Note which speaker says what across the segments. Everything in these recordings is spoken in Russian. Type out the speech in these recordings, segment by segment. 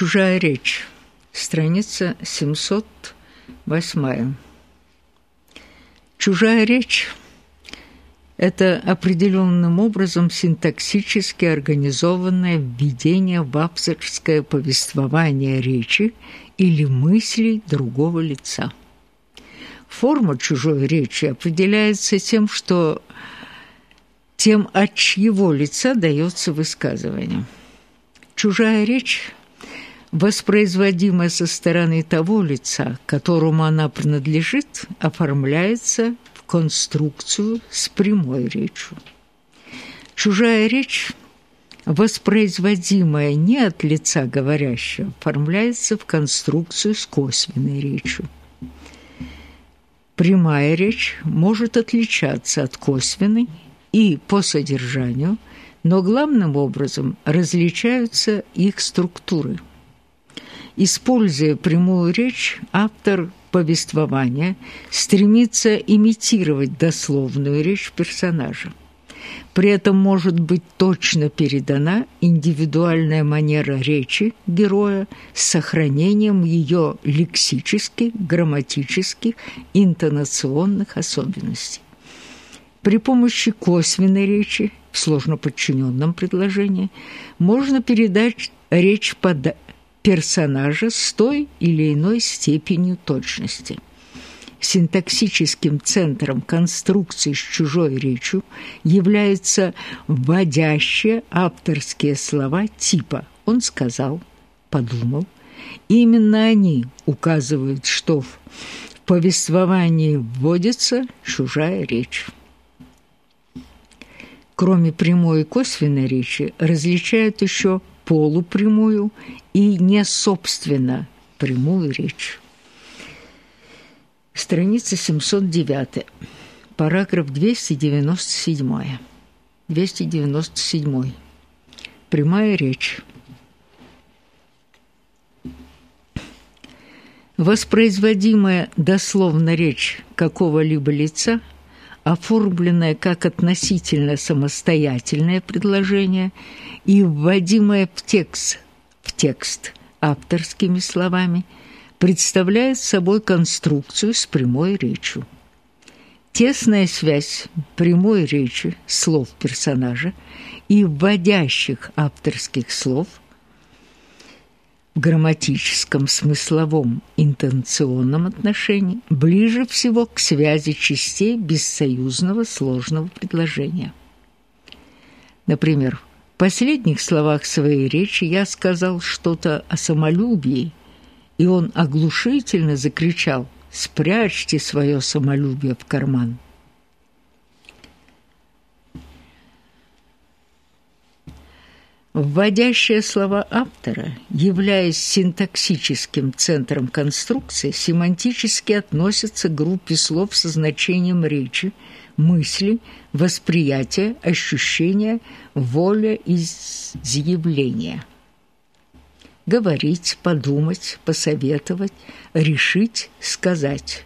Speaker 1: Чужая речь. Страница 708. Чужая речь – это определенным образом синтаксически организованное введение в авторское повествование речи или мыслей другого лица. Форма чужой речи определяется тем, что тем, от чьего лица дается высказывание. Чужая речь воспроизводимая со стороны того лица, которому она принадлежит, оформляется в конструкцию с прямой речью. Чужая речь, воспроизводимая не от лица говорящего, оформляется в конструкцию с косвенной речью. Прямая речь может отличаться от косвенной и по содержанию, но главным образом различаются их структуры – Используя прямую речь, автор повествования стремится имитировать дословную речь персонажа. При этом может быть точно передана индивидуальная манера речи героя с сохранением ее лексических, грамматических, интонационных особенностей. При помощи косвенной речи в сложно подчиненном предложении можно передать речь под персонажа с той или иной степенью точности. Синтаксическим центром конструкции с чужой речью являются вводящие авторские слова типа «он сказал», «подумал». Именно они указывают, что в повествовании вводится чужая речь. Кроме прямой и косвенной речи, различают еще полупрямую и не собственно прямую речь. Страница 709. Параграф 297. 297. Прямая речь. Воспроизводимая дословно речь какого-либо лица, оформленная как относительно самостоятельное предложение – и вводимое в текст, в текст авторскими словами представляет собой конструкцию с прямой речью. Тесная связь прямой речи, слов персонажа и вводящих авторских слов грамматическом, смысловом, интенционном отношении ближе всего к связи частей бессоюзного сложного предложения. Например, последних словах своей речи я сказал что-то о самолюбии, и он оглушительно закричал «Спрячьте свое самолюбие в карман». Вводящие слова автора, являясь синтаксическим центром конструкции, семантически относятся к группе слов со значением речи – мысли, восприятие, ощущение, воля и изъявление. Говорить, подумать, посоветовать, решить, сказать.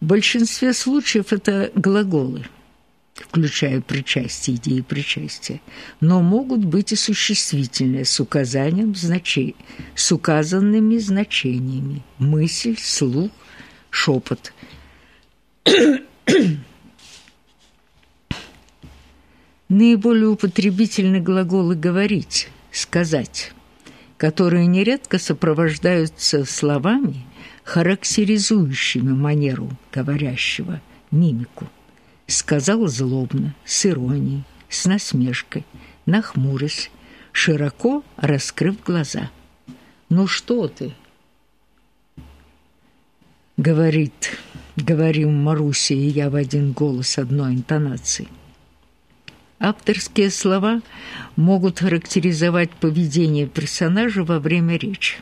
Speaker 1: В большинстве случаев это глаголы, включая причастие, идеи причастия, но могут быть и существительные с указанием значений, с указанными значениями – мысль, слух, шепот – Наиболее употребительны глаголы «говорить», «сказать», которые нередко сопровождаются словами, характеризующими манеру говорящего, мимику. Сказал злобно, с иронией, с насмешкой, нахмурясь, широко раскрыв глаза. «Ну что ты?» — говорит говорим Маруся и я в один голос одной интонации. Авторские слова могут характеризовать поведение персонажа во время речи.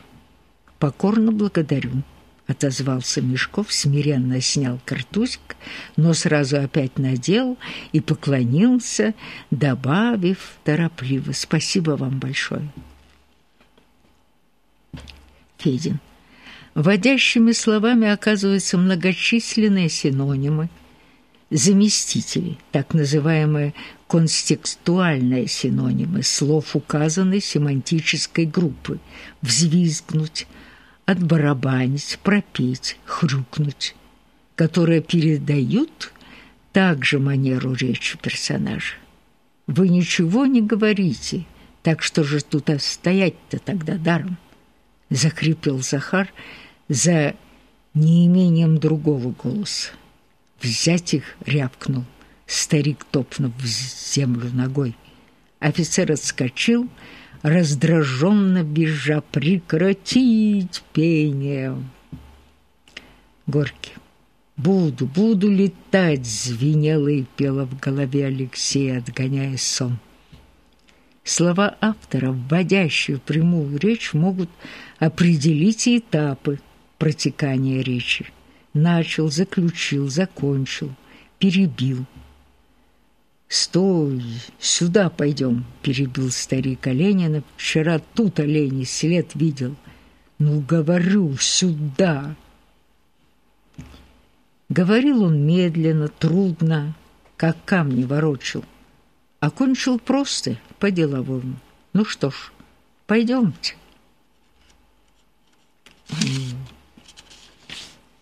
Speaker 1: «Покорно благодарю», — отозвался Мешков, смиренно снял картузик, но сразу опять надел и поклонился, добавив торопливо «Спасибо вам большое». Федин. Вводящими словами оказываются многочисленные синонимы, заместители, так называемые контекстуальные синонимы слов указанной семантической группы «взвизгнуть», «отбарабанить», «пропеть», «хрюкнуть», которые передают также манеру речи персонажа. Вы ничего не говорите, так что же тут стоять-то тогда даром? Захрипел Захар за неимением другого голоса. Взять их рявкнул, старик топнув в землю ногой. Офицер отскочил, раздраженно бежа прекратить пение. Горький. «Буду, буду летать!» — звенело и пело в голове Алексея, отгоняя сон. Слова автора, вводящие прямую речь, могут определить этапы протекания речи. Начал, заключил, закончил, перебил. «Стой, сюда пойдем!» — перебил старик Оленина. «Вчера тут олени след видел. Ну, говорю, сюда!» Говорил он медленно, трудно, как камни ворочил. Окончил просто, по-деловому. Ну что ж, пойдемте.